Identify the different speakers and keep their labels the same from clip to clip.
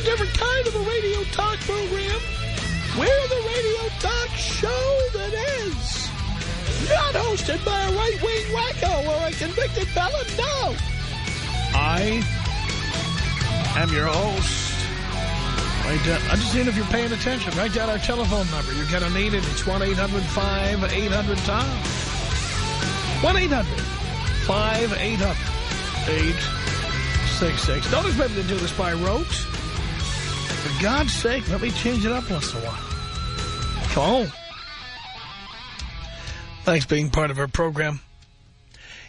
Speaker 1: A different kind of a radio talk program. We're the radio talk show that is not hosted by a right-wing wacko or a convicted felon. No. I am your host. Write down, I'm just seeing if you're paying attention. Write down our telephone number. You're going to need it. It's 1-800-5800-TOM. 1-800-5800-866. Don't expect me to do this by rote. God's sake, let me change it up once in a while. Come on. Thanks being part of our program.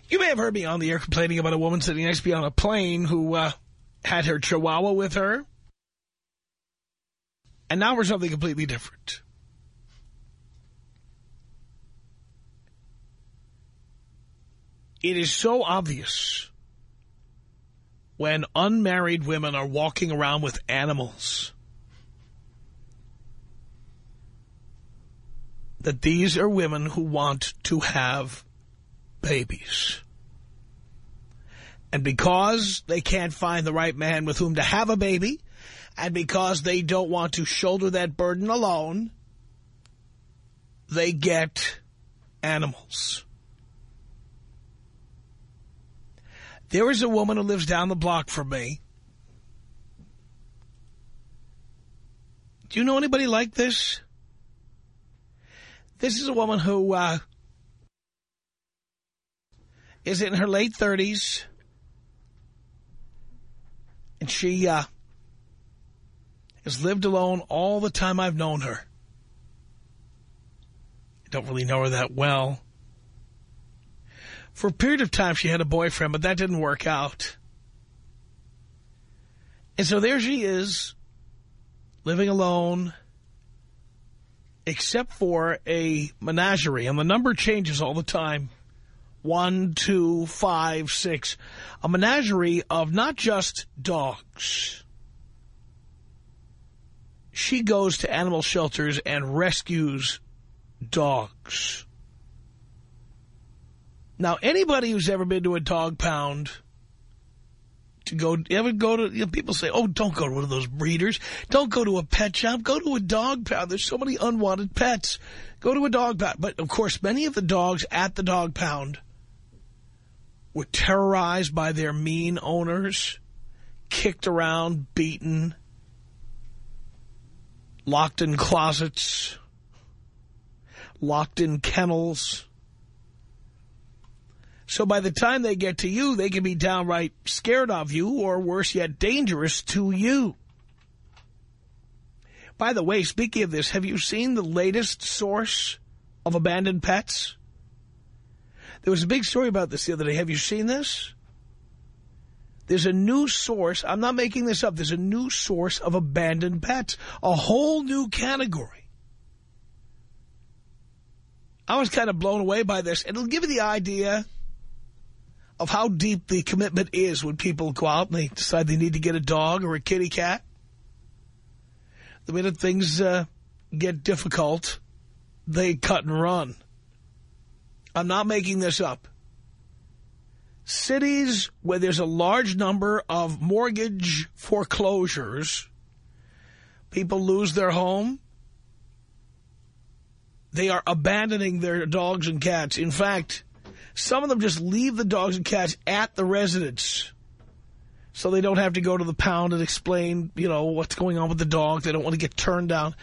Speaker 1: You may have heard me on the air complaining about a woman sitting next to me on a plane who uh, had her chihuahua with her. And now we're something completely different. It is so obvious when unmarried women are walking around with animals that these are women who want to have babies. And because they can't find the right man with whom to have a baby, and because they don't want to shoulder that burden alone, they get animals. There is a woman who lives down the block from me. Do you know anybody like this? This is a woman who uh, is in her late 30s. And she uh, has lived alone all the time I've known her. I don't really know her that well. For a period of time, she had a boyfriend, but that didn't work out. And so there she is, living alone, except for a menagerie. And the number changes all the time. One, two, five, six. A menagerie of not just dogs. She goes to animal shelters and rescues dogs. Now, anybody who's ever been to a dog pound, to go, ever go to, you know, people say, oh, don't go to one of those breeders. Don't go to a pet shop. Go to a dog pound. There's so many unwanted pets. Go to a dog pound. But, of course, many of the dogs at the dog pound were terrorized by their mean owners, kicked around, beaten, locked in closets, locked in kennels. So by the time they get to you, they can be downright scared of you or worse yet, dangerous to you. By the way, speaking of this, have you seen the latest source of abandoned pets? There was a big story about this the other day. Have you seen this? There's a new source. I'm not making this up. There's a new source of abandoned pets. A whole new category. I was kind of blown away by this. It'll give you the idea of how deep the commitment is when people go out and they decide they need to get a dog or a kitty cat. The minute things uh, get difficult, they cut and run. I'm not making this up. Cities where there's a large number of mortgage foreclosures, people lose their home, they are abandoning their dogs and cats. In fact, some of them just leave the dogs and cats at the residence so they don't have to go to the pound and explain, you know, what's going on with the dog. They don't want to get turned down.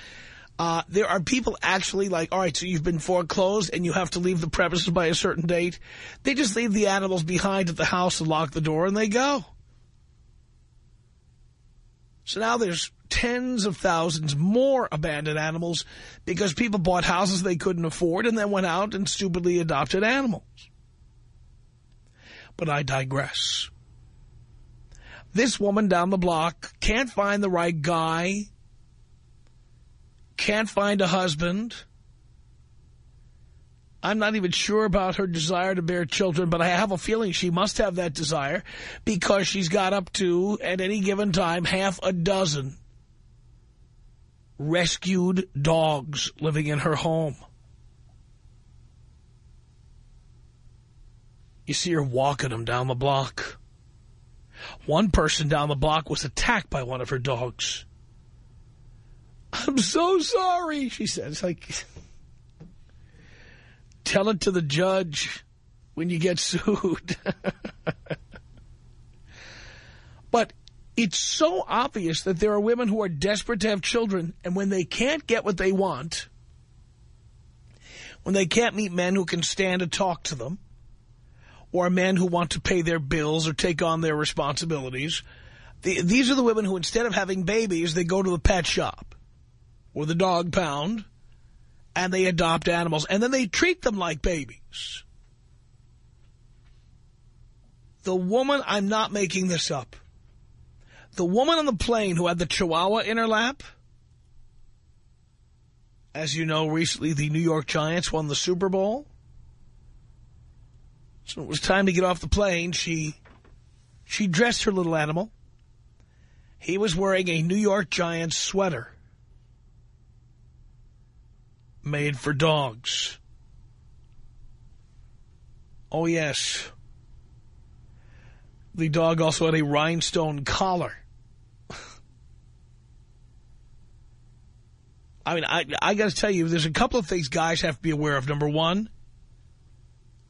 Speaker 1: Uh, there are people actually like, all right, so you've been foreclosed and you have to leave the premises by a certain date. They just leave the animals behind at the house and lock the door and they go. So now there's tens of thousands more abandoned animals because people bought houses they couldn't afford and then went out and stupidly adopted animals. But I digress. This woman down the block can't find the right guy, can't find a husband. I'm not even sure about her desire to bear children, but I have a feeling she must have that desire because she's got up to, at any given time, half a dozen rescued dogs living in her home. You see her walking them down the block. One person down the block was attacked by one of her dogs. I'm so sorry, she. It's like, tell it to the judge when you get sued. but it's so obvious that there are women who are desperate to have children, and when they can't get what they want, when they can't meet men who can stand to talk to them, or men who want to pay their bills or take on their responsibilities, the, these are the women who, instead of having babies, they go to the pet shop or the dog pound, and they adopt animals, and then they treat them like babies. The woman, I'm not making this up, the woman on the plane who had the chihuahua in her lap, as you know, recently the New York Giants won the Super Bowl. So it was time to get off the plane. She, she dressed her little animal. He was wearing a New York Giants sweater made for dogs. Oh, yes. The dog also had a rhinestone collar. I mean, I, I got to tell you, there's a couple of things guys have to be aware of. Number one,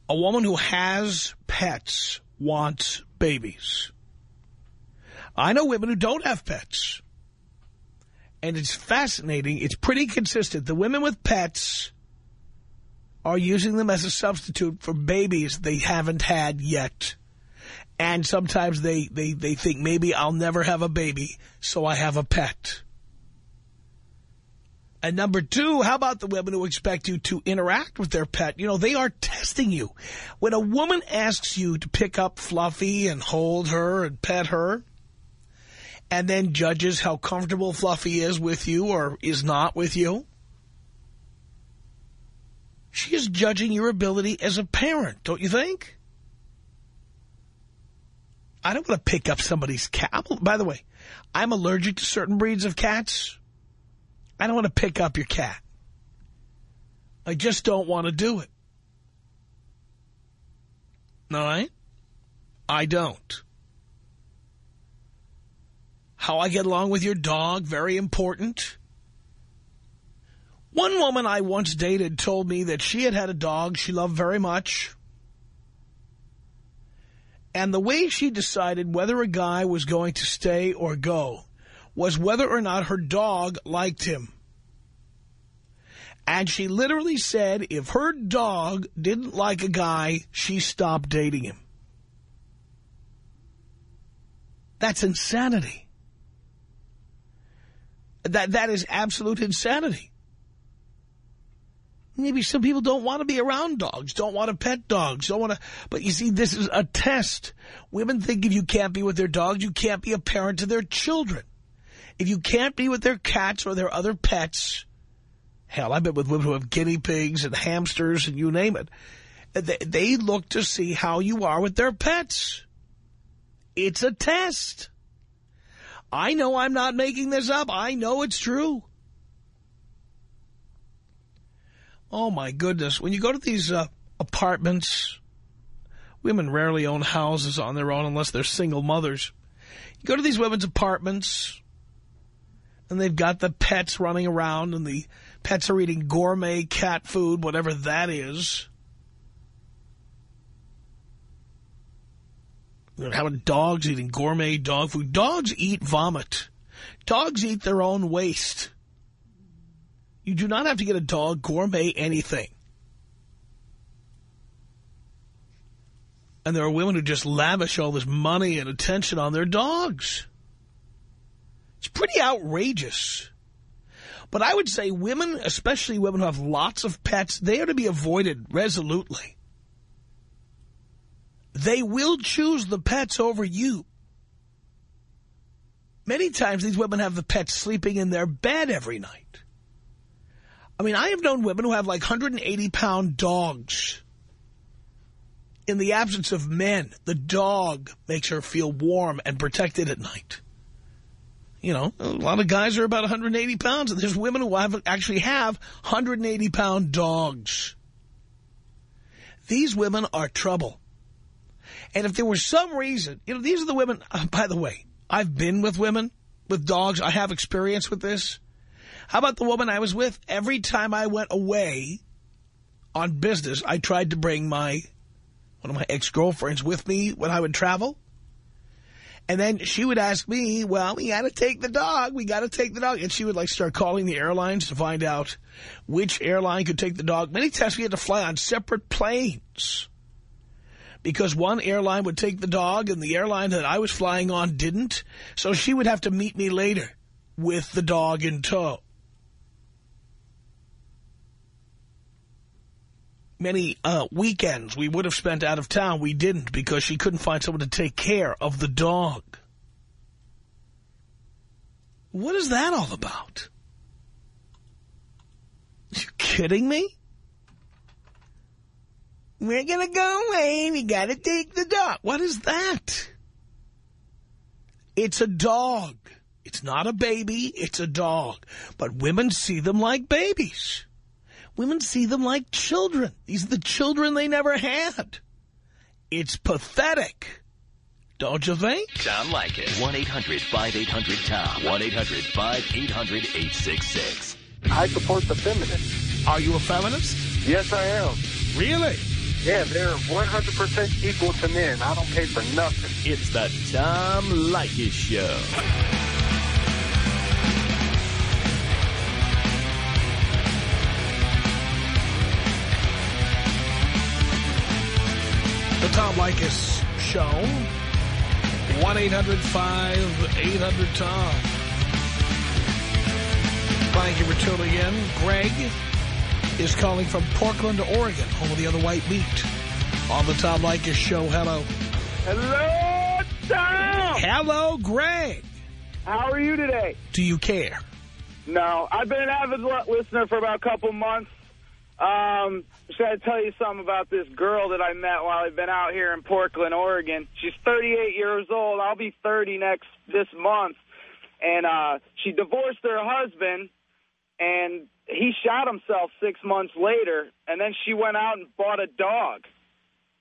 Speaker 1: a woman who has pets wants babies. I know women who don't have pets. And it's fascinating. It's pretty consistent. The women with pets are using them as a substitute for babies they haven't had yet. And sometimes they, they, they think maybe I'll never have a baby, so I have a pet. And number two, how about the women who expect you to interact with their pet? You know, they are testing you. When a woman asks you to pick up Fluffy and hold her and pet her, and then judges how comfortable Fluffy is with you or is not with you, she is judging your ability as a parent, don't you think? I don't want to pick up somebody's cat. By the way, I'm allergic to certain breeds of cats. I don't want to pick up your cat. I just don't want to do it. All right? I don't. How I get along with your dog, very important. One woman I once dated told me that she had had a dog she loved very much. And the way she decided whether a guy was going to stay or go was whether or not her dog liked him. And she literally said if her dog didn't like a guy, she stopped dating him. That's insanity. That That is absolute insanity. Maybe some people don't want to be around dogs, don't want to pet dogs, don't want to... But you see, this is a test. Women think if you can't be with their dogs, you can't be a parent to their children. If you can't be with their cats or their other pets, hell, I've been with women who have guinea pigs and hamsters and you name it. They, they look to see how you are with their pets. It's a test. I know I'm not making this up. I know it's true. Oh, my goodness. When you go to these uh, apartments, women rarely own houses on their own unless they're single mothers. You go to these women's apartments, and they've got the pets running around, and the pets are eating gourmet cat food, whatever that is. How about dogs eating gourmet dog food? Dogs eat vomit. Dogs eat their own waste. You do not have to get a dog gourmet anything. And there are women who just lavish all this money and attention on their dogs. It's pretty outrageous. But I would say women, especially women who have lots of pets, they are to be avoided resolutely. They will choose the pets over you. Many times these women have the pets sleeping in their bed every night. I mean, I have known women who have like 180-pound dogs. In the absence of men, the dog makes her feel warm and protected at night. You know, a lot of guys are about 180 pounds, and there's women who have, actually have 180-pound dogs. These women are trouble. And if there was some reason, you know, these are the women, uh, by the way, I've been with women with dogs. I have experience with this. How about the woman I was with? Every time I went away on business, I tried to bring my one of my ex-girlfriends with me when I would travel. And then she would ask me, well, we got to take the dog. We got to take the dog. And she would like start calling the airlines to find out which airline could take the dog. Many times we had to fly on separate planes because one airline would take the dog and the airline that I was flying on didn't. So she would have to meet me later with the dog in tow. Many uh, weekends we would have spent out of town. We didn't because she couldn't find someone to take care of the dog. What is that all about? You kidding me? We're going to go away. We got to take the dog. What is that? It's a dog. It's not a baby. It's a dog. But women see them like babies. Women see them like children. These are the children they never had. It's pathetic. Don't you think?
Speaker 2: Tom Leykis. 1-800-5800-TOM. 1-800-5800-866.
Speaker 3: I support the feminists.
Speaker 1: Are you a feminist?
Speaker 3: Yes, I am.
Speaker 1: Really?
Speaker 3: Yeah, they're 100% equal to men. I don't pay for nothing.
Speaker 2: It's the Tom Leykis Show.
Speaker 1: The Tom Leykis Show. 1-800-5800-TOM. Thank you for tuning in. Greg is calling from Portland, Oregon, home of the other white meat. On the Tom Leykis Show. Hello.
Speaker 4: Hello, Tom!
Speaker 1: Hello, Greg.
Speaker 4: How are you today?
Speaker 1: Do you care?
Speaker 4: No, I've been an avid listener for about a couple months. Um, got to tell you something about this girl that I met while I've been out here in Portland, Oregon. She's 38 years old. I'll be 30 next this month. And uh, she divorced her husband, and he shot himself six months later. And then she went out and bought a dog.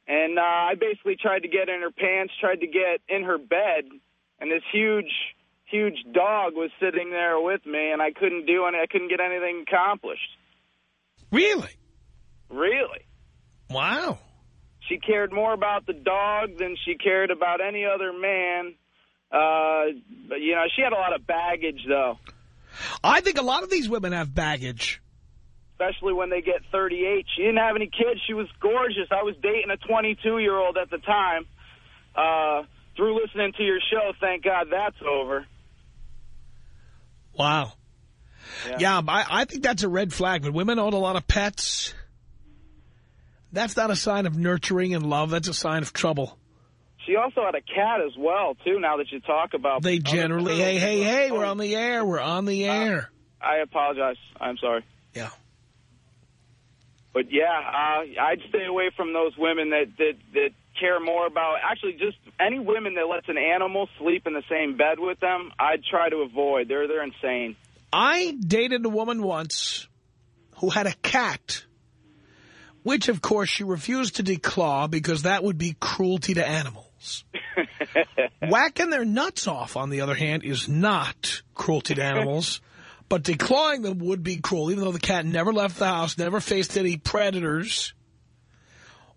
Speaker 4: And uh, I basically tried to get in her pants, tried to get in her bed, and this huge, huge dog was sitting there with me, and I couldn't do any. I couldn't get anything accomplished.
Speaker 1: Really?
Speaker 4: Really.
Speaker 1: Wow.
Speaker 4: She cared more about the dog than she cared about any other man. Uh, but, you know, she had a lot of baggage, though,
Speaker 1: I think a lot of these women have baggage.
Speaker 4: especially when they get 38. She didn't have any kids. She was gorgeous. I was dating a 22-year-old at the time. Uh, through listening to your show, thank God that's over.
Speaker 1: Wow. Yeah, I, I think that's a red flag. When women own a lot of pets, that's not a sign of nurturing and love. That's a sign of trouble.
Speaker 4: She also had a cat as well, too, now that you talk about
Speaker 1: They generally, hey, hey, hey, we're on the air. We're on the air.
Speaker 4: I apologize. I'm sorry.
Speaker 1: Yeah.
Speaker 4: But yeah, uh, I'd stay away from those women that, that that care more about actually just any women that lets an animal sleep in the same bed with them. I'd try to avoid. They're they're insane.
Speaker 1: I dated a woman once who had a cat, which, of course, she refused to declaw because that would be cruelty to animals. Whacking their nuts off, on the other hand, is not cruelty to animals. But declawing them would be cruel, even though the cat never left the house, never faced any predators.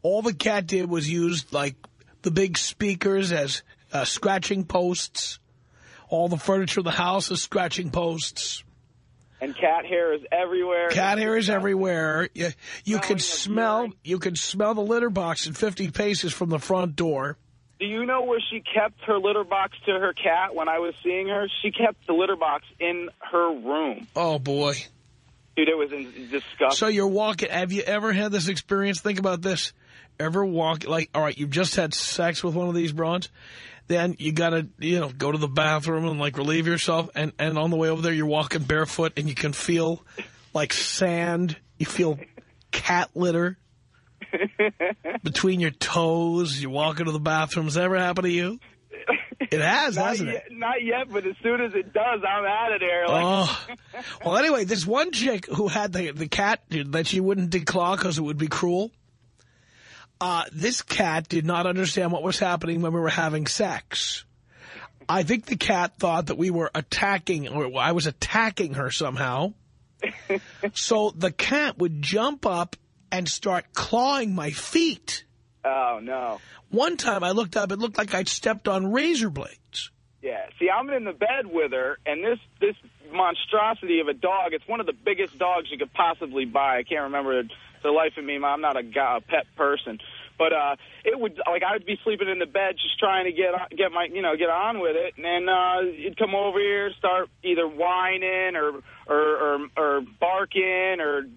Speaker 1: All the cat did was use, like, the big speakers as uh, scratching posts. All the furniture of the house is scratching posts.
Speaker 4: And cat hair is everywhere.
Speaker 1: Cat hair is everywhere. You, you
Speaker 4: of
Speaker 1: smell you could smell the litter box in 50 paces from the front door.
Speaker 4: Do you know where she kept her litter box to her cat when I was seeing her? She kept the litter box in her room.
Speaker 1: Oh, boy.
Speaker 4: Dude, it was in, disgusting.
Speaker 1: So you're walking. Have you ever had this experience? Think about this. ever walk, like, all right, you've just had sex with one of these broads, then you got to, you know, go to the bathroom and, like, relieve yourself, and, and on the way over there, you're walking barefoot, and you can feel, like, sand, you feel cat litter between your toes, you walk into the bathroom. Has that ever happened to you? It has,
Speaker 4: not
Speaker 1: hasn't
Speaker 4: yet,
Speaker 1: it?
Speaker 4: Not yet, but as soon as it does, I'm out of there. Like,
Speaker 1: Oh. Well, anyway, this one chick who had the, the cat that she wouldn't declaw because it would be cruel. Uh, this cat did not understand what was happening when we were having sex. I think the cat thought that we were attacking, or I was attacking her somehow. so the cat would jump up and start clawing my feet.
Speaker 4: Oh, no.
Speaker 1: One time I looked up, it looked like I'd stepped on razor blades.
Speaker 4: Yeah. See, I'm in the bed with her, and this this monstrosity of a dog, it's one of the biggest dogs you could possibly buy. I can't remember the life of me. I'm not a, guy, a pet person. But uh, it would like I would be sleeping in the bed, just trying to get get my you know get on with it, and then uh, you'd come over here, start either whining or or or, or barking or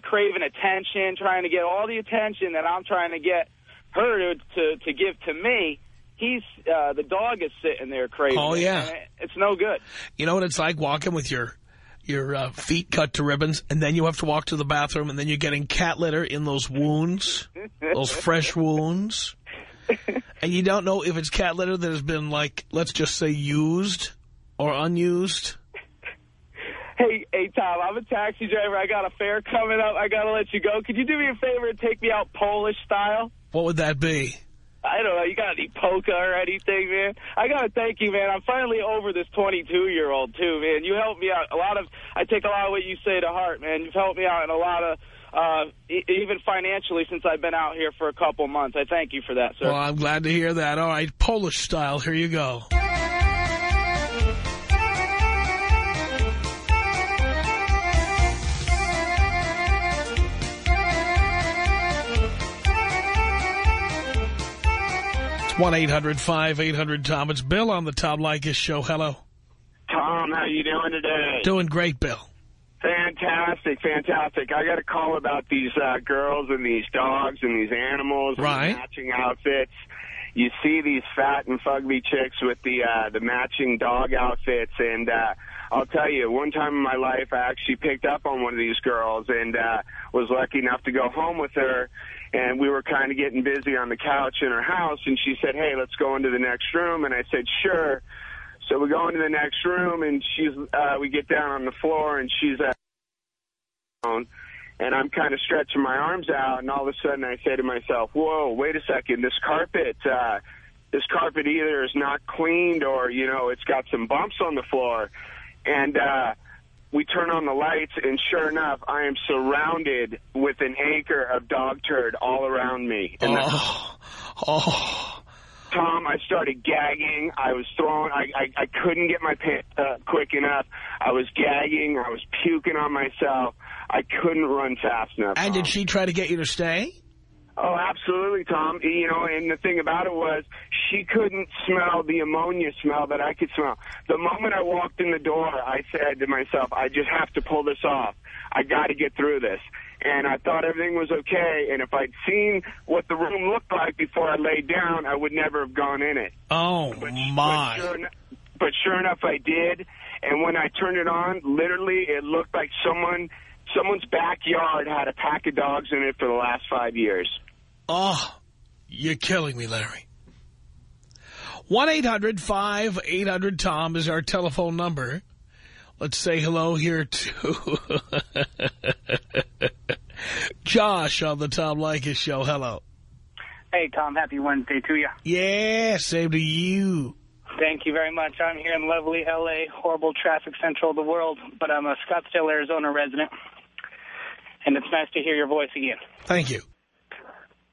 Speaker 4: craving attention, trying to get all the attention that I'm trying to get her to to, to give to me. He's uh, the dog is sitting there crazy.
Speaker 1: Oh, yeah.
Speaker 4: It's no good.
Speaker 1: You know what it's like walking with your your uh, feet cut to ribbons, and then you have to walk to the bathroom, and then you're getting cat litter in those wounds, those fresh wounds, and you don't know if it's cat litter that has been, like, let's just say used or unused.
Speaker 4: Hey, hey, Tom, I'm a taxi driver. I got a fare coming up. I got to let you go. Could you do me a favor and take me out Polish style?
Speaker 1: What would that be?
Speaker 4: I don't know. You got any polka or anything, man? I got to thank you, man. I'm finally over this 22-year-old, too, man. You helped me out. A lot of, I take a lot of what you say to heart, man. You've helped me out in a lot of, uh, e even financially since I've been out here for a couple months. I thank you for that, sir.
Speaker 1: Well, I'm glad to hear that. All right, Polish style, here you go. It's 1-800-5800-TOM. It's Bill on the Tom Leykis Show. Hello.
Speaker 3: Tom, how you doing today?
Speaker 1: Doing great, Bill.
Speaker 3: Fantastic, fantastic. I got a call about these uh, girls and these dogs and these animals
Speaker 1: Right.
Speaker 3: the matching outfits. You see these fat and fugly chicks with the uh, the matching dog outfits, and uh, I'll tell you, one time in my life, I actually picked up on one of these girls and uh, was lucky enough to go home with her. And we were kind of getting busy on the couch in her house, and she said, "Hey, let's go into the next room." And I said, "Sure." So we go into the next room, and she's uh, we get down on the floor, and she's at phone, and I'm kind of stretching my arms out, and all of a sudden I say to myself, "Whoa, wait a second! This carpet, uh, this carpet either is not cleaned, or you know, it's got some bumps on the floor." And uh, we turn on the lights, and sure enough, I am surrounded with an acre of dog turd all around me. And
Speaker 1: Oh, oh.
Speaker 3: Tom, I started gagging. I was throwing. I I, I couldn't get my pants up quick enough. I was gagging. I was puking on myself. I couldn't run fast enough.
Speaker 1: And
Speaker 3: Tom.
Speaker 1: did she try to get you to stay?
Speaker 3: Oh, absolutely, Tom. You know, and the thing about it was she couldn't smell the ammonia smell that I could smell. The moment I walked in the door, I said to myself, I just have to pull this off. I got to get through this. And I thought everything was okay. And if I'd seen what the room looked like before I laid down, I would never have gone in it.
Speaker 1: Oh,
Speaker 3: But,
Speaker 1: my.
Speaker 3: But sure, enough, but sure enough, I did. And when I turned it on, literally, it looked like someone someone's backyard had a pack of dogs in it for the last five years.
Speaker 1: Oh, you're killing me, Larry. 1-800-5800-TOM is our telephone number. Let's say hello here to Josh on the Tom Leykis Show. Hello.
Speaker 5: Hey, Tom, happy Wednesday to you.
Speaker 1: Yeah, same to you.
Speaker 5: Thank you very much. I'm here in lovely L.A., horrible traffic central of the world, but I'm a Scottsdale, Arizona resident, and it's nice to hear your voice again.
Speaker 1: Thank you.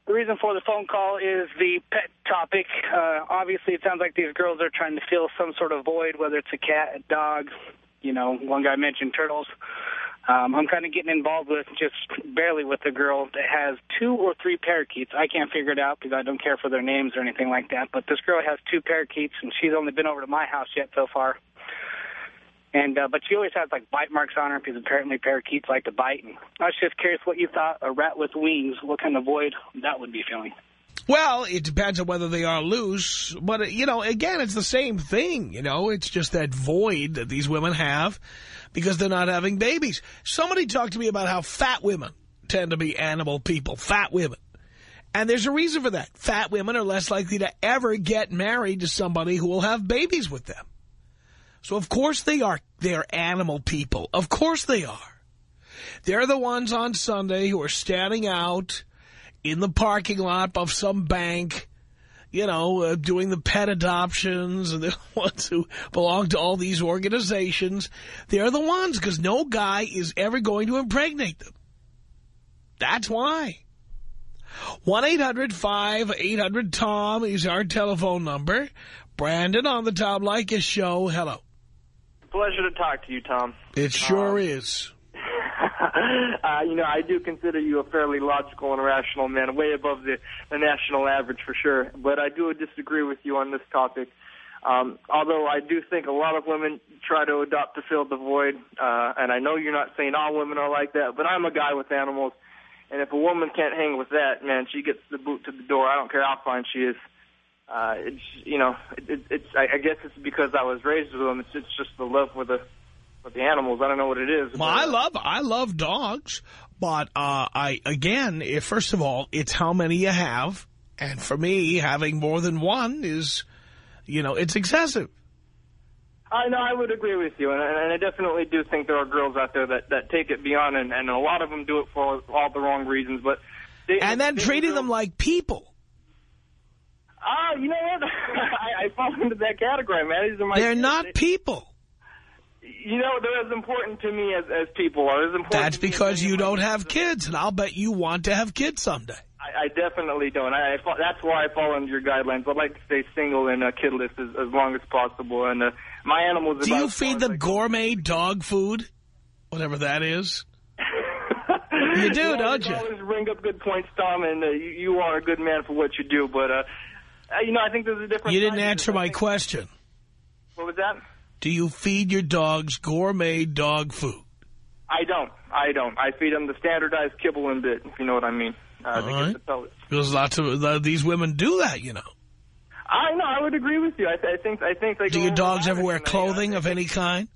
Speaker 5: The reason for the phone call is the pet topic. Uh, obviously, it sounds like these girls are trying to fill some sort of void, whether it's a cat, a dog, you know, one guy mentioned turtles. Um, I'm kind of getting involved with just barely with a girl that has two or three parakeets. I can't figure it out because I don't care for their names or anything like that. But this girl has two parakeets, and she's only been over to my house yet so far. And uh, but she always has like bite marks on her because apparently parakeets like to bite. And I was just curious what you thought a rat with wings, what kind of void that would be feeling.
Speaker 1: Well, it depends on whether they are loose. But, uh, you know, again, it's the same thing, you know. It's just that void that these women have because they're not having babies. Somebody talked to me about how fat women tend to be animal people, fat women. And there's a reason for that. Fat women are less likely to ever get married to somebody who will have babies with them. So, of course, they are. They're animal people. Of course they are. They're the ones on Sunday who are standing out in the parking lot of some bank, you know, uh, doing the pet adoptions and the ones who belong to all these organizations. They're the ones because no guy is ever going to impregnate them. That's why. 1-800-5800-TOM is our telephone number. Brandon on the Tom Leykis show. Hello.
Speaker 6: Pleasure to talk to you, Tom.
Speaker 1: It sure um, is.
Speaker 6: uh, you know, I do consider you a fairly logical and rational man, way above the, the national average for sure. But I do disagree with you on this topic. Um, although I do think a lot of women try to adopt to fill the void, uh, and I know you're not saying all women are like that, but I'm a guy with animals, and if a woman can't hang with that, man, she gets the boot to the door. I don't care how fine she is. Uh, it's you know, it, it's I, I guess it's because I was raised with them. It's, it's just the love for the with the animals. I don't know what it is.
Speaker 1: Well, I love I love dogs, but uh, I again, if, first of all, it's how many you have, and for me, having more than one is, you know, it's excessive.
Speaker 6: I know, I would agree with you, and, and I definitely do think there are girls out there that, that take it beyond, and, and a lot of them do it for all the wrong reasons. But
Speaker 1: they, And then treating them like people.
Speaker 6: Ah, uh, you know what? I, I fall into that category, man. These are my
Speaker 1: They're not people
Speaker 6: you know, they're as important to me as, as people are. As important
Speaker 1: That's because you don't have kids, and I'll bet you want to have kids someday.
Speaker 6: I, I definitely don't. I, I, that's why I fall under your guidelines. I'd like to stay single and uh, kidless as, as long as possible. And uh, my animals.
Speaker 1: Do you feed them gourmet dog food, whatever that is? you do,
Speaker 6: you
Speaker 1: don't you?
Speaker 6: Always bring up good points, Tom, and uh, you, you are a good man for what you do. But uh you know, I think there's a difference.
Speaker 1: You didn't answer my question.
Speaker 6: What was that?
Speaker 1: Do you feed your dogs gourmet dog food?
Speaker 6: I don't. I don't. I feed them the standardized kibble and bit, if you know what I mean. Uh,
Speaker 1: right. Because lots of uh, these women do that, you know.
Speaker 6: I know. I would agree with you. I, th I think. I think. They
Speaker 1: do your dogs ever wear clothing of any kind?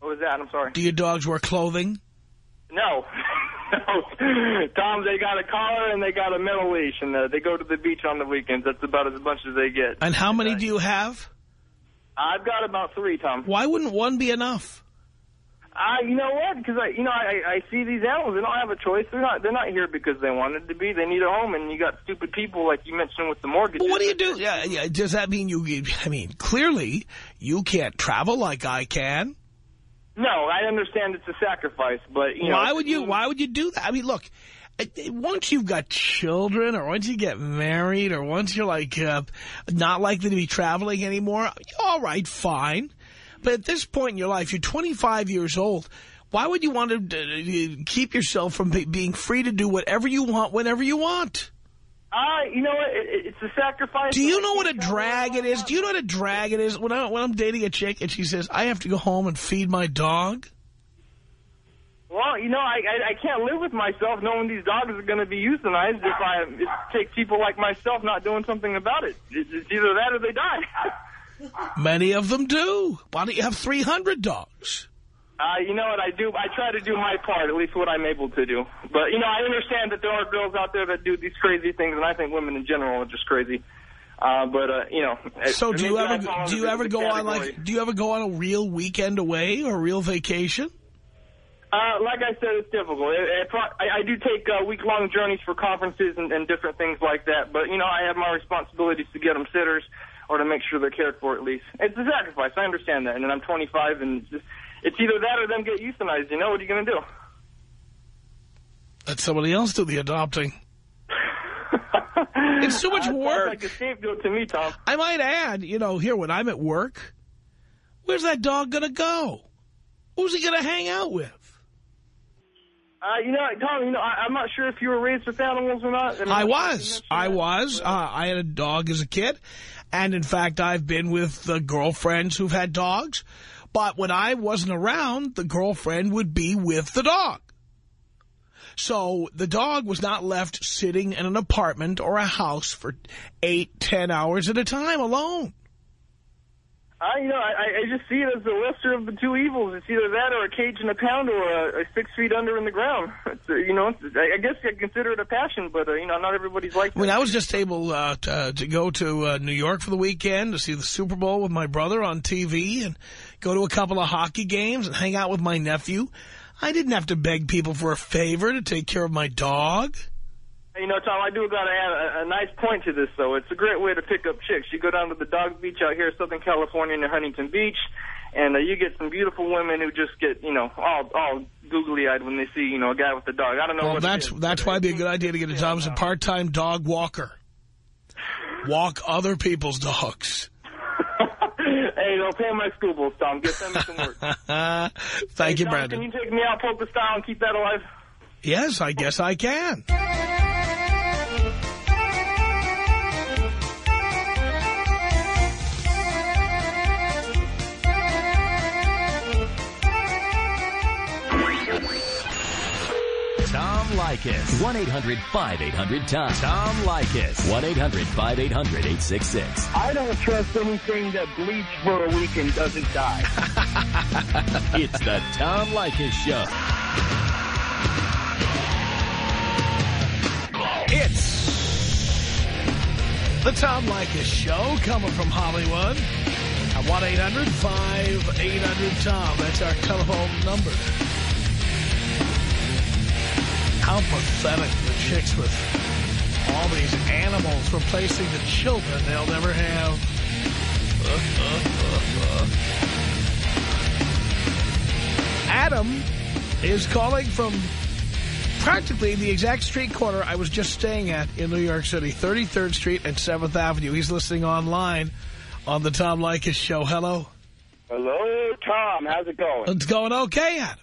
Speaker 6: What was that? I'm sorry.
Speaker 1: Do your dogs wear clothing?
Speaker 6: No. Tom, they got a collar and they got a metal leash, and uh, they go to the beach on the weekends. That's about as much as they get.
Speaker 1: And how many do you have?
Speaker 6: I've got about three, Tom.
Speaker 1: Why wouldn't one be enough?
Speaker 6: Uh, you know what? Because I, you know, I, I see these animals. They don't have a choice. They're not. They're not here because they wanted to be. They need a home, and you got stupid people like you mentioned with the mortgage.
Speaker 1: Well, what do you do? Yeah, yeah. Does that mean you? I mean, clearly you can't travel like I can.
Speaker 6: No, I understand it's a sacrifice, but you
Speaker 1: know. Why would you? Why would you do that? I mean, look once you've got children or once you get married or once you're like uh, not likely to be traveling anymore, all right, fine. But at this point in your life, you're 25 years old. Why would you want to uh, keep yourself from being free to do whatever you want whenever you want?
Speaker 6: Uh, you know what? It, it's a sacrifice.
Speaker 1: Do you know what a drag it is? Do you know what a drag it is? When, I, when I'm dating a chick and she says, I have to go home and feed my dog.
Speaker 6: Well, you know, I, I I can't live with myself knowing these dogs are going to be euthanized if I it takes people like myself not doing something about it. It's either that or they die.
Speaker 1: Many of them do. Why don't you have 300 dogs?
Speaker 6: Uh, you know what I do? I try to do my part, at least what I'm able to do. But, you know, I understand that there are girls out there that do these crazy things, and I think women in general are just crazy. Uh, but, uh, you know.
Speaker 1: So do you ever, do you ever go category. on, like, do you ever go on a real weekend away or a real vacation?
Speaker 6: Uh, like I said, it's difficult. It, it, I, I do take uh, week-long journeys for conferences and, and different things like that. But, you know, I have my responsibilities to get them sitters or to make sure they're cared for at least. It's a sacrifice. I understand that. And then I'm 25, and just, it's either that or them get euthanized. You know, what are you going to do?
Speaker 1: Let somebody else do the adopting. it's too much work.
Speaker 6: like a scapegoat to me, Tom.
Speaker 1: I might add, you know, here, when I'm at work, where's that dog going to go? Who's he going to hang out with?
Speaker 6: Uh, you know, Tom, you know, I, am not sure if you were raised with animals or not.
Speaker 1: I, I was. I was. Uh, I had a dog as a kid. And, in fact, I've been with uh, girlfriends who've had dogs. But when I wasn't around, the girlfriend would be with the dog. So the dog was not left sitting in an apartment or a house for eight, ten hours at a time alone.
Speaker 6: I, you know, I, I just see it as the lesser of the two evils. It's either that or a cage in a pound or a, a six feet under in the ground. It's, uh, you know, it's, I guess I consider it a passion, but, uh, you know, not everybody's like
Speaker 1: I mean. I was just able uh, to, uh, to go to uh, New York for the weekend to see the Super Bowl with my brother on TV and go to a couple of hockey games and hang out with my nephew. I didn't have to beg people for a favor to take care of my dog.
Speaker 6: You know, Tom, I do got to add a, a nice point to this, though. It's a great way to pick up chicks. You go down to the dog beach out here in Southern California near Huntington Beach, and uh, you get some beautiful women who just get, you know, all all googly-eyed when they see, you know, a guy with a dog. I don't know
Speaker 1: Well,
Speaker 6: what
Speaker 1: that's that's why it'd be a good idea to get a job as a part-time dog walker. Walk other people's dogs.
Speaker 6: hey, don't pay my school bills, Tom. Get them some work.
Speaker 1: Thank
Speaker 6: hey,
Speaker 1: you,
Speaker 6: Tom,
Speaker 1: Brandon.
Speaker 6: Can you take me out poker style and keep that alive?
Speaker 1: Yes, I guess I can.
Speaker 7: Leykis.
Speaker 2: 1-800-5800-TOM.
Speaker 7: Tom Leykis.
Speaker 2: 1-800-5800-866.
Speaker 8: I don't trust anything that bleeds for a week and doesn't die.
Speaker 2: It's the Tom Leykis Show.
Speaker 1: It's the Tom Leykis Show coming from Hollywood. At 1-800-5800-TOM. That's our telephone number. How pathetic the chicks with all these animals replacing the children they'll never have. Adam is calling from practically the exact street corner I was just staying at in New York City, 33rd Street and 7th Avenue. He's listening online on the Tom Leykis Show. Hello.
Speaker 9: Hello, Tom. How's it going?
Speaker 1: It's going okay, Adam.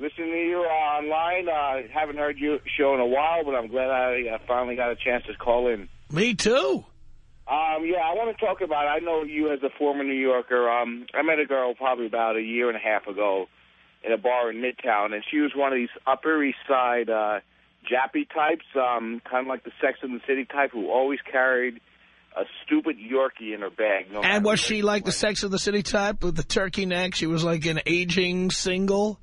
Speaker 9: Listening to you uh, online. Uh, haven't heard you show in a while, but I'm glad I uh, finally got a chance to call in.
Speaker 1: Me too.
Speaker 9: Um, yeah, I want to talk about. I know you as a former New Yorker. Um, I met a girl probably about a year and a half ago in a bar in Midtown, and she was one of these Upper East Side uh, Jappy types, um, kind of like the Sex and the City type, who always carried a stupid Yorkie in her bag. No
Speaker 1: And was she like the. Sex of the City type with the turkey neck? She was like an aging single?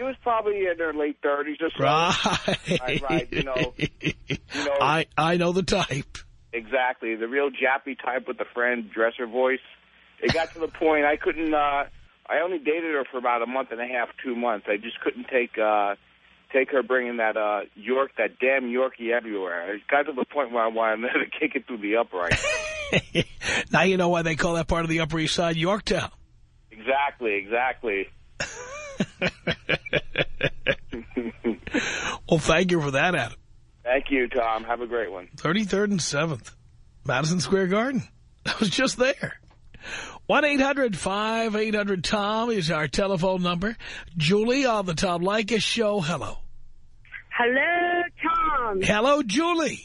Speaker 9: She was probably in her late thirties or so.
Speaker 1: Right.
Speaker 9: Right, right, you know. You know,
Speaker 1: I, I know the type.
Speaker 9: Exactly, the real Jappy type with the Fran Drescher voice. It got to the point I couldn't. uh I only dated her for about a month and a half, two months. I just couldn't take uh take her bringing that uh York, that damn Yorkie everywhere. It got to the point where I wanted her to kick it through the upright.
Speaker 1: now you know why they call that part of the Upper East Side Yorktown.
Speaker 9: exactly, exactly.
Speaker 1: Well, thank you for that, Adam.
Speaker 9: Thank you, Tom. Have a great one.
Speaker 1: 33rd and 7th, Madison Square Garden. I was just there. 1-800-5800-TOM is our telephone number. Julie on the Tom Leykis Show. Hello.
Speaker 10: Hello, Tom.
Speaker 1: Hello, Julie.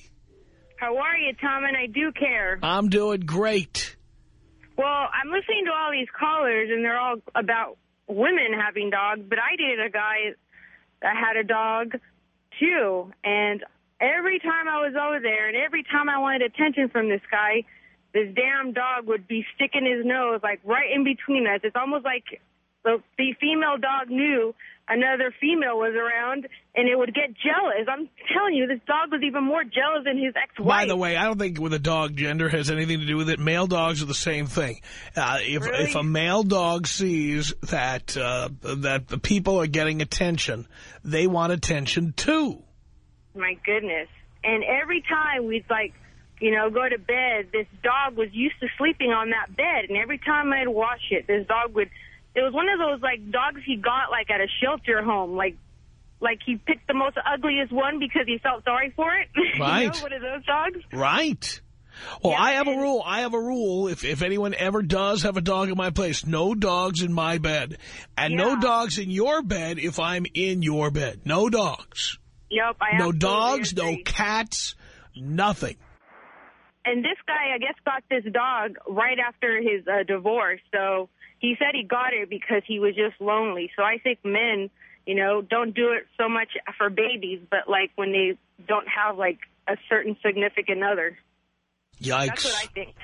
Speaker 10: How are you, Tom? And I do care.
Speaker 1: I'm doing great.
Speaker 10: Well, I'm listening to all these callers, and they're all about women having dogs, but I dated a guy that had a dog, too. And every time I was over there, and every time I wanted attention from this guy, this damn dog would be sticking his nose, like, right in between us. It's almost like the, the female dog knew another female was around, and it would get jealous. I'm telling you, this dog was even more jealous than his ex-wife.
Speaker 1: By the way, I don't think with a dog gender has anything to do with it. Male dogs are the same thing. Uh, if
Speaker 10: Really?
Speaker 1: if a male dog sees that uh, that the people are getting attention, they want attention too.
Speaker 10: My goodness. And every time we'd like, you know, go to bed, this dog was used to sleeping on that bed. And every time I'd wash it, this dog would, it was one of those like dogs he got like at a shelter home. Like, like he picked the most ugliest one because he felt sorry for it.
Speaker 1: Right.
Speaker 10: you know, one of those dogs.
Speaker 1: Right. Well,
Speaker 10: Yeah,
Speaker 1: I have a rule. I have a rule. If if anyone ever does have a dog in my place, no dogs in my bed, and no dogs in your bed if I'm in your bed. No dogs.
Speaker 10: Yep. I
Speaker 1: No dogs. No cats. Nothing.
Speaker 10: And this guy, I guess, got this dog right after his uh, divorce. So he said he got it because he was just lonely. So I think men, you know, don't do it so much for babies, but like when they don't have like a certain significant other.
Speaker 1: Yikes.
Speaker 10: That's what I think.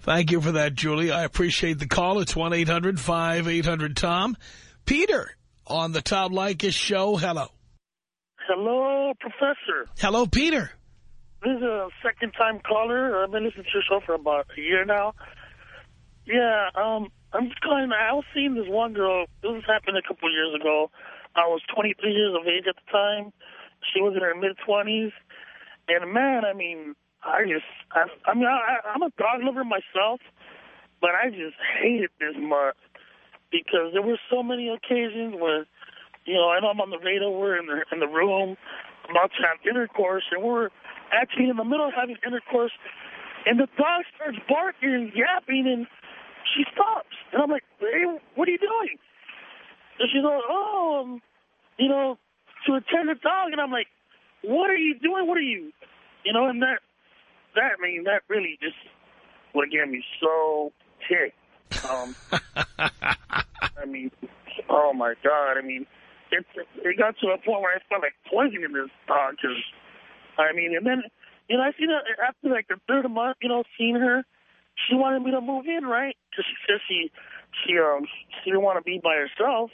Speaker 1: Thank you for that, Julie. I appreciate the call. It's 1-800-5800-TOM. Peter on the Tom Leykis show. Hello.
Speaker 11: Hello, Professor.
Speaker 1: Hello, Peter.
Speaker 11: This is a second-time caller. I've been listening to your show for about a year now. Yeah, um, I'm just calling. I was seeing this one girl. This happened a couple years ago. I was 23 years of age at the time. She was in her mid-20s. And, man, I mean, I just, I, I mean, I, I'm a dog lover myself, but I just hate it this much because there were so many occasions where, you know, I know I'm on the radio, we're in the, in the room, about to have intercourse, and we're actually in the middle of having intercourse, and the dog starts barking and yapping, and she stops. And I'm like, hey, what are you doing? And she's like, oh, um, you know, to attend the dog. And I'm like, what are you doing? What are you, you know, and that, that, I mean, that really just would get me so ticked. Um, I mean, oh my God. I mean, it, it got to a point where I felt like poisoning this dog because, I mean, and then, you know, I seen that after like the third month, you know, seeing her, she wanted me to move in, right? Because she said she, she, um, she didn't want to be by herself.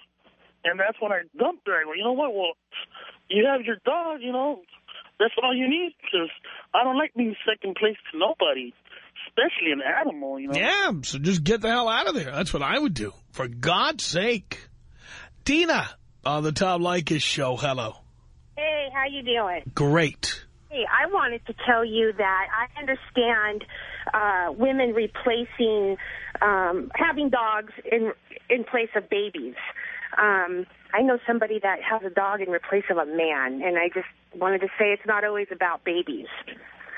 Speaker 11: And that's when I dumped her. I go, you know what? Well, you have your dog, you know, that's all you need because I don't like being second place to nobody, especially an animal, you know.
Speaker 1: Yeah, so just get the hell out of there. That's what I would do. For God's sake. Dina on the Tom Leykis show. Hello.
Speaker 12: Hey, how you doing?
Speaker 1: Great.
Speaker 12: Hey, I wanted to tell you that I understand uh, women replacing, um, having dogs in in place of babies. Um, I know somebody that has a dog in replace of a man, and I just wanted to say it's not always about babies.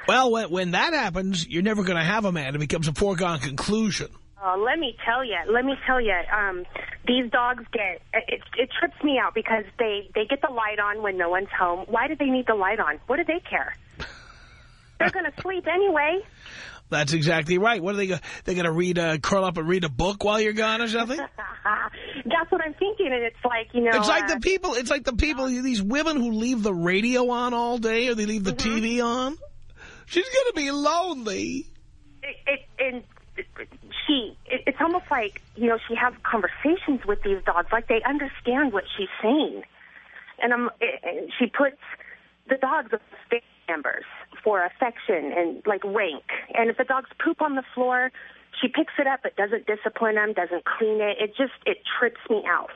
Speaker 1: Well, when, when that happens, you're never going to have a man. It becomes a foregone conclusion.
Speaker 12: Uh, let me tell you, let me tell you, um, these dogs get, it, it trips me out because they, they get the light on when no one's home. Why do they need the light on? What do they care? They're going to sleep anyway.
Speaker 1: That's exactly right. What are they going They're going to read, uh, curl up and read a book while you're gone or something?
Speaker 12: That's what I'm thinking, and it's like, you know...
Speaker 1: It's like
Speaker 12: uh,
Speaker 1: the people, it's like the people, these women who leave the radio on all day or they leave the
Speaker 12: Mm-hmm.
Speaker 1: TV on. She's going to be lonely.
Speaker 12: it, it, and she, it, it's almost like, you know, she has conversations with these dogs, like they understand what she's saying. And I'm, and she puts the dogs as family members for affection and like rank. And if the dogs poop on the floor, she picks it up but doesn't discipline them, doesn't clean it. It just, it trips me out.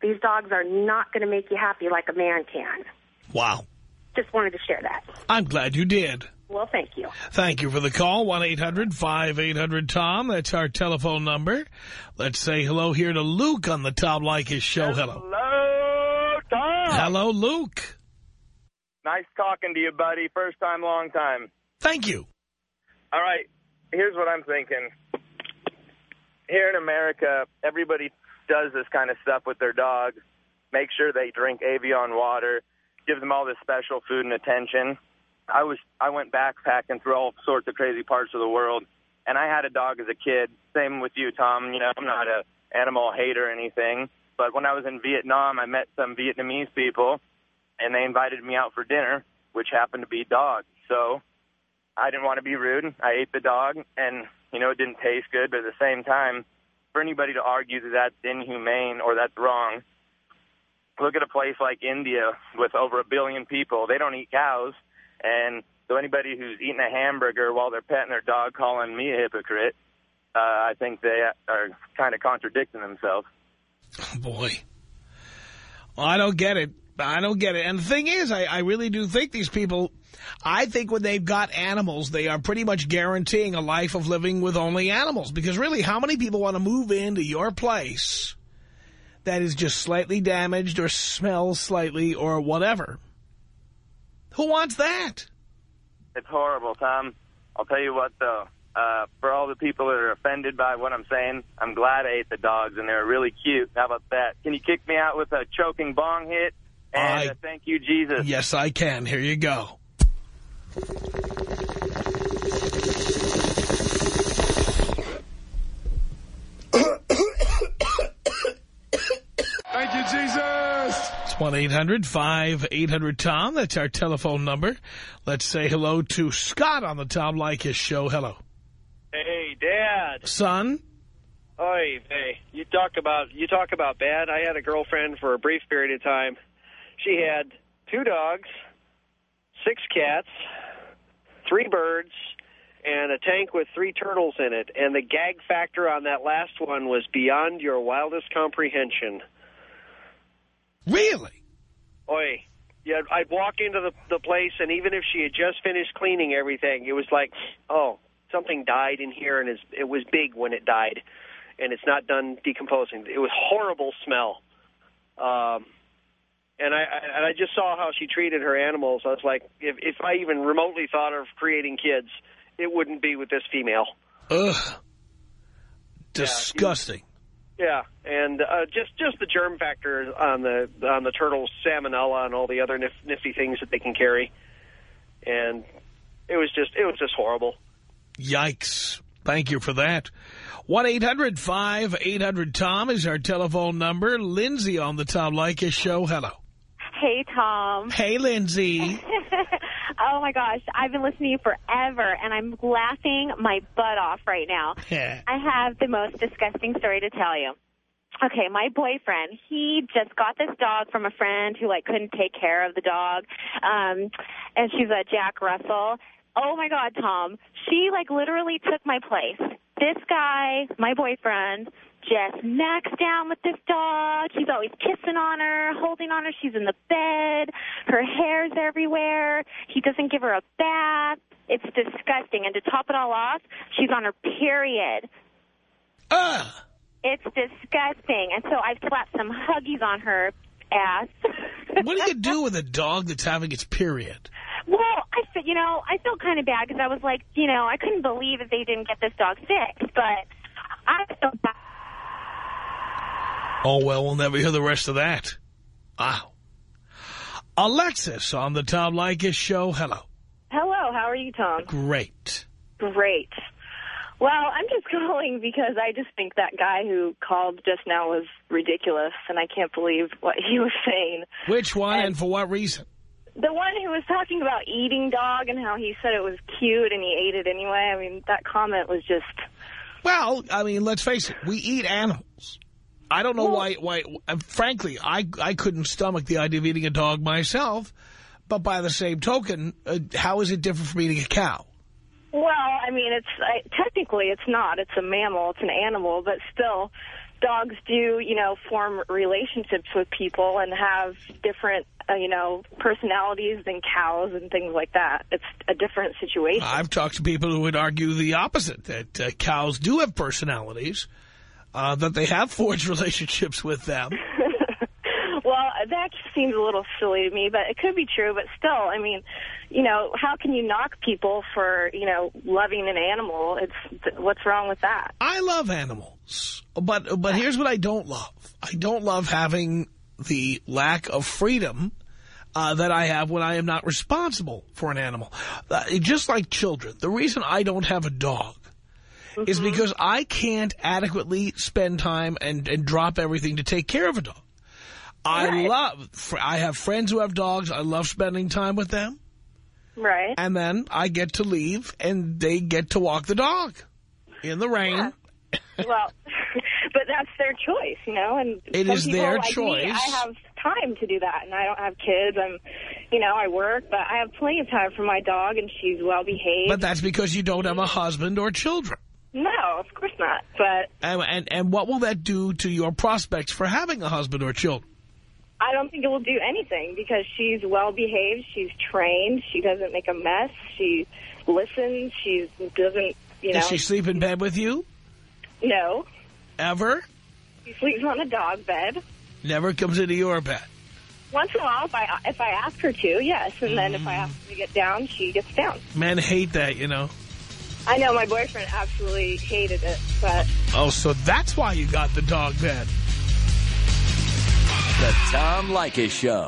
Speaker 12: These dogs are not going to make you happy like a man can.
Speaker 1: Wow.
Speaker 12: Just wanted to share that.
Speaker 1: I'm glad you did.
Speaker 12: Well, thank you.
Speaker 1: Thank you for the call. 1-800-5800-TOM. That's our telephone number. Let's say hello here to Luke on the Tom Leykis show. Hello.
Speaker 13: Hello, Tom.
Speaker 1: Hello, Luke.
Speaker 13: Nice talking to you, buddy. First time, long time.
Speaker 1: Thank you.
Speaker 13: All right, here's what I'm thinking. Here in America, everybody does this kind of stuff with their dogs. Make sure they drink Evian water. Give them all this special food and attention. I was I went backpacking through all sorts of crazy parts of the world, and I had a dog as a kid. Same with you, Tom. You know, I'm not a animal hater or anything, but when I was in Vietnam, I met some Vietnamese people, and they invited me out for dinner, which happened to be dogs. So I didn't want to be rude. I ate the dog, and you know it didn't taste good. But at the same time, for anybody to argue that that's inhumane or that's wrong, look at a place like India with over a billion people. They don't eat cows, and so anybody who's eating a hamburger while they're petting their dog, calling me a hypocrite, uh, I think they are kind of contradicting themselves.
Speaker 1: Oh, boy. I don't get it. I don't get it. And the thing is, I, I really do think these people, I think when they've got animals, they are pretty much guaranteeing a life of living with only animals. Because really, how many people want to move into your place that is just slightly damaged or smells slightly or whatever? Who wants that?
Speaker 13: It's horrible, Tom. I'll tell you what, though. Uh, for all the people that are offended by what I'm saying, I'm glad I ate the dogs, and they were really cute. How about that? Can you kick me out with a choking bong hit? And
Speaker 1: I-
Speaker 13: thank you, Jesus.
Speaker 1: Yes, I can. Here you go. 1-800-5800-TOM. That's our telephone number. Let's say hello to Scott on the Tom Leykis show. Hello.
Speaker 14: Hey, Dad.
Speaker 1: Son?
Speaker 14: Oy, hey, you talk about you talk about bad. I had a girlfriend for a brief period of time. She had two dogs, six cats, three birds, and a tank with three turtles in it. And the gag factor on that last one was beyond your wildest comprehension.
Speaker 1: Really?
Speaker 14: Oi. Yeah, I'd walk into the, the place, and even if she had just finished cleaning everything, it was like, oh, something died in here, and it was big when it died, and it's not done decomposing. It was horrible smell. Um, and I, I and I just saw how she treated her animals. I was like, if if I even remotely thought of creating kids, it wouldn't be with this female.
Speaker 1: Ugh. Disgusting.
Speaker 14: Yeah, and uh, just just the germ factor on the on the turtles, salmonella, and all the other nif nifty things that they can carry, and it was just it was just horrible.
Speaker 1: Yikes! Thank you for that. One eight hundred five eight hundred Tom is our telephone number. Lindsay on the Tom Leykis show. Hello.
Speaker 15: Hey Tom.
Speaker 1: Hey Lindsay.
Speaker 15: oh my gosh, I've been listening to you forever, and I'm laughing my butt off right now.
Speaker 1: Yeah.
Speaker 15: I have the most disgusting story to tell you. Okay, my boyfriend, he just got this dog from a friend who, like, couldn't take care of the dog, um, and she's a Jack Russell. Oh, my God, Tom. She, like, literally took my place. This guy, my boyfriend, just knocks down with this dog. He's always kissing on her, holding on her. She's in the bed. Her hair's everywhere. He doesn't give her a bath. It's disgusting. And to top it all off, she's on her period.
Speaker 1: Ugh.
Speaker 15: It's disgusting. And so I've slapped some huggies on her ass.
Speaker 1: what do you do with a dog that's having its period?
Speaker 15: Well, I you know, I feel kind of bad because I was like, you know, I couldn't believe that they didn't get this dog fixed, but I feel bad.
Speaker 1: Oh, well, we'll never hear the rest of that. Wow. Alexis on the Tom Leykis show. Hello.
Speaker 16: Hello. How are you, Tom?
Speaker 1: Great.
Speaker 16: Great. Well, I'm just calling because I just think that guy who called just now was ridiculous, and I can't believe what he was saying.
Speaker 1: Which one and, and for what reason?
Speaker 16: The one who was talking about eating dog and how he said it was cute and he ate it anyway. I mean, that comment was just...
Speaker 1: Well, I mean, let's face it. We eat animals. I don't know well, why, why, frankly, I, I couldn't stomach the idea of eating a dog myself. But by the same token, uh, how is it different from eating a cow?
Speaker 16: Well, I mean, it's uh, technically it's not. It's a mammal. It's an animal. But still, dogs do, you know, form relationships with people and have different, uh, you know, personalities than cows and things like that. It's a different situation.
Speaker 1: I've talked to people who would argue the opposite, that uh, cows do have personalities uh, that they have forged relationships with them.
Speaker 16: well, that seems a little silly to me, but it could be true. But still, I mean, you know, how can you knock people for, you know, loving an animal? It's What's wrong with that?
Speaker 1: I love animals. But, but here's what I don't love. I don't love having the lack of freedom uh, that I have when I am not responsible for an animal. Uh, just like children, the reason I don't have a dog -hmm. is mm-hmm. because I can't adequately spend time and, and drop everything to take care of a dog. I right. love, I have friends who have dogs. I love spending time with them.
Speaker 16: Right.
Speaker 1: And then I get to leave and they get to walk the dog in the rain.
Speaker 16: Yeah. well, but that's their choice, you know, and
Speaker 1: it is their
Speaker 16: like
Speaker 1: choice.
Speaker 16: Me, I have time to do that, and I don't have kids. I'm, you know, I work, but I have plenty of time for my dog, and she's well behaved.
Speaker 1: But that's because you don't have a husband or children.
Speaker 16: No, of course not. But
Speaker 1: and, and and what will that do to your prospects for having a husband or children?
Speaker 16: I don't think it will do anything because she's well behaved. She's trained. She doesn't make a mess. She listens. She doesn't, you know.
Speaker 1: Does she sleep in bed with you?
Speaker 16: No.
Speaker 1: Ever?
Speaker 16: She sleeps on a dog bed.
Speaker 1: Never comes into your bed.
Speaker 16: Once in a while, if I if I ask her to, yes, and mm. then if I ask her to get down, she gets down.
Speaker 1: Men hate that, you know.
Speaker 16: I know my boyfriend absolutely hated it, but...
Speaker 1: Oh, so that's why you got the dog bed.
Speaker 2: The Tom Leykis Show.